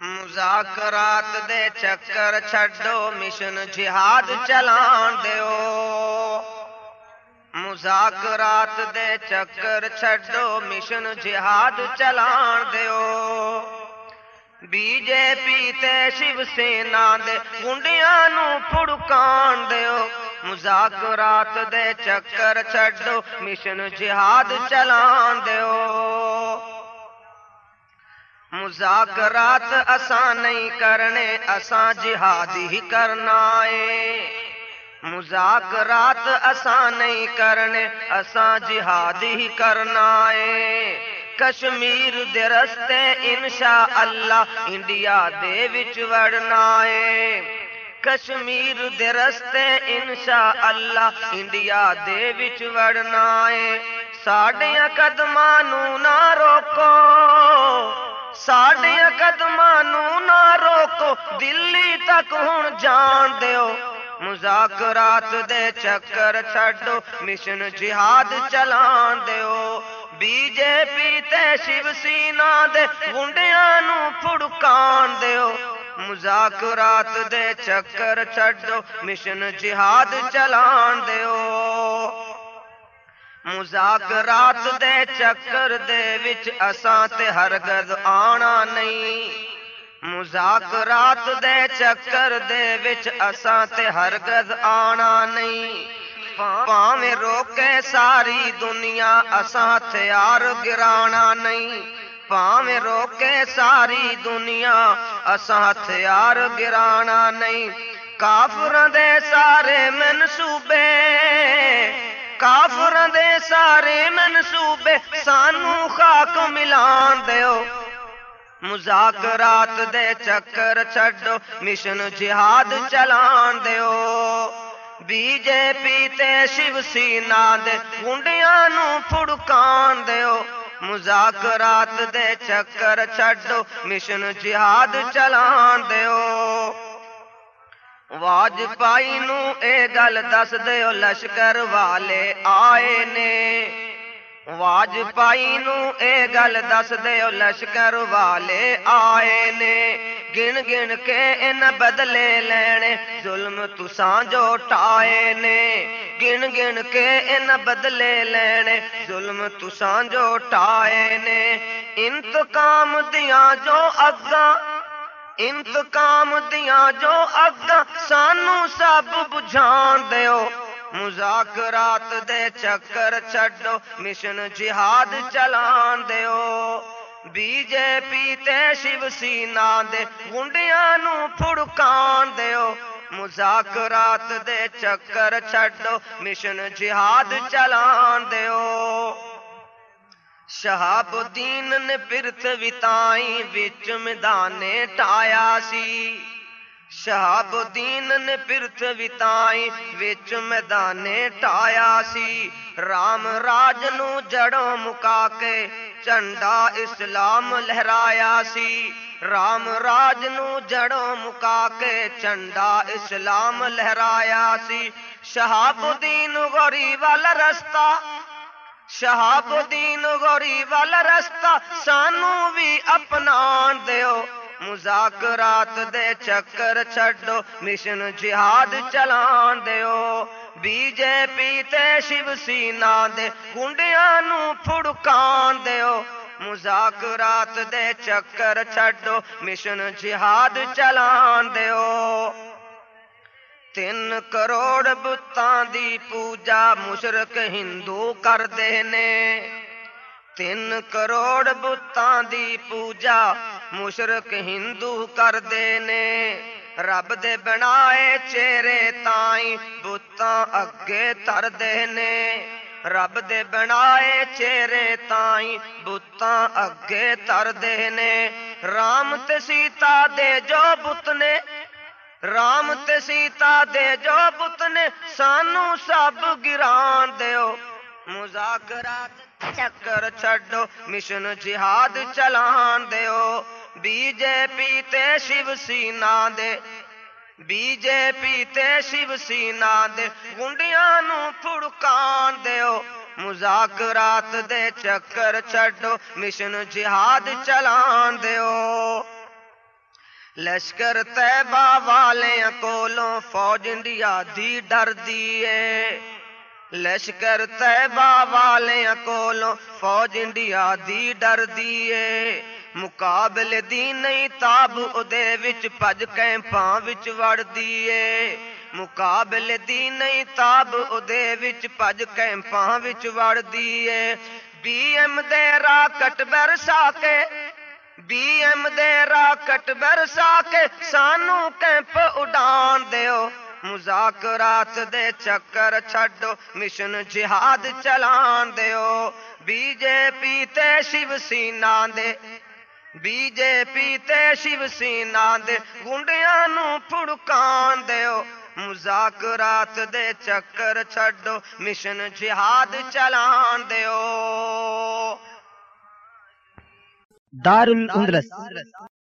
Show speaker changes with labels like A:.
A: مذاکرات دے چکر چھڈو مشن جہاد چلان دیو مذاکرات دے چکر چھڈو مشن جہاد چلان دیو بی جے پی تے شیو سینا دے گنڈیاں نو پھڑکان دیو مذاکرات دے چکر چھڈو مشن جہاد چلان دیو مذاکرات اساں نہیں کرنے، اساں جہاد ہی کرنا ہے مذاکرات اساں نہیں کرنے، اساں جہاد ہی کرنا ہے کشمیر دے رستے انشاء اللہ انڈیا دے وچ وڑنا ہے کشمیر دے رستے انشاء اللہ انڈیا دے وچ وڑنا ہے ساڈیاں قدماں نو نہ روکو۔ ਸਾਡੀਆਂ ਕਦਮਾਂ ਨੂੰ روکو دلی تک ہون جان دیو مذاکرات دے چکر چھڑو مشن جہاد چلان دیو بی جے پی تے شیو سینا دے گنڈیاں نو پھڑکان دیو مذاکرات دے چکر چھڑو مشن جہاد چلان دیو مذاکرات دے چکر دے وچ اساں تے ہرگز آنا نہیں۔ مذاکرات دے چکر دے وچ اساں تے ہرگز آنا نہیں۔ پاویں روکے ساری دنیا اساں ہتھیار گرانا نہیں۔ پاویں روکے ساری دنیا اساں ہتھیار گرانا نہیں۔ کافر دے سارے منصوبے کافراں دے سارے منصوبے سانو خاک ملان دیو۔ مذاکرات دے چکر چھڈو، مشن جہاد چلان دیو۔ بی جے پی تے شیو سینا دے گنڈیاں نو پھڑکان دیو۔ مذاکرات دے چکر چھڈو، مشن جہاد چلان دیو۔ واجپائی نو اے گل دس دے لشکر والے آئے نے واجپائی نو اے گل دس دے لشکر والے آئے نے گن گن کے ان بدلے لینے ظلم تسان جو ٹائے نے گن گن کے ان بدلے لینے ظلم تسان جو ٹائے نے انتقام دیاں جو اگاں انتقام دیا جو اگا سانو سب بجھان دیو۔ مذاکرات دے چکر چھڈو، مشن جہاد چلان دیو۔ بی جے پی تے شیو سینا دے گنڈیاں نو پھڑکان دیو۔ مذاکرات دے چکر چھڈو، مشن جہاد چلان دیو۔ شہاب الدین نے پرت تائیں وچ میدانے ٹایا سی شہاب الدین نے پرت تائیں وچ میدانے ٹایا سی رام راج نو جڑوں مکا کے چنڈا اسلام لہرایا سی رام راج نو جڑوں مکا کے چنڈا اسلام لہرایا سی شہاب الدین غریب والا رستہ شہاب دین غوری والا رستہ سانو بھی اپنان دیو مذاکرات دے چکر چھڈو مشن جہاد چلان دیو بی جے پی تے شیو سینا دے گنڈیاں نو پھڑکان دیو مذاکرات دے چکر چھڈو مشن جہاد چلان دیو تین کروڑ بتان دی پوجا مشرق ہندو کرتے دینے تین کروڑ بتان دی پوجا مشرق ہندو کرتے دینے رب دے بنائے چیرے تائیں بتان اگے تر دینے رب دے بنائے چیرے تائیں بتان اگے تر دینے رام تے سیتا دے جو بت نے رام تے سیتا دے جو تیتا سانو سب گران گرانو مزاگر چکر چھڑو مشن جہاد چلان دےو بی جے پیتے Shiv Sena they B J پیتے شیو سی نا دے گیا پڑکا دے چکر چھڑو مشن جہاد چلان چلانو لشکر تیبہ والے کولوں فوج انڈیا دی ڈر دیئے لشکر تیبہ والے کولوں فوج انڈیا دی ڈر دیئے مقابل دی نہیں تاب ادے وچ پج کیمپاں وچ وڑ دیئے مقابل دی نہیں تاب ادے وچ پج کیمپاں وچ وڑ دیئے بی ایم دے راکٹ برسا کے بی ایم دے راکٹ برسا کے سانو کیمپ اڈان دیو مذاکرات دے چکر چھڈو مشن جہاد چلان دیو بی جے پی تے Shiv Sena they B J پی تے شیو سینا دے گنڈیاں نو پھڑکان دیو مذاکرات دے چکر چھڈو مشن جہاد چلان دیو
B: دار الاندلس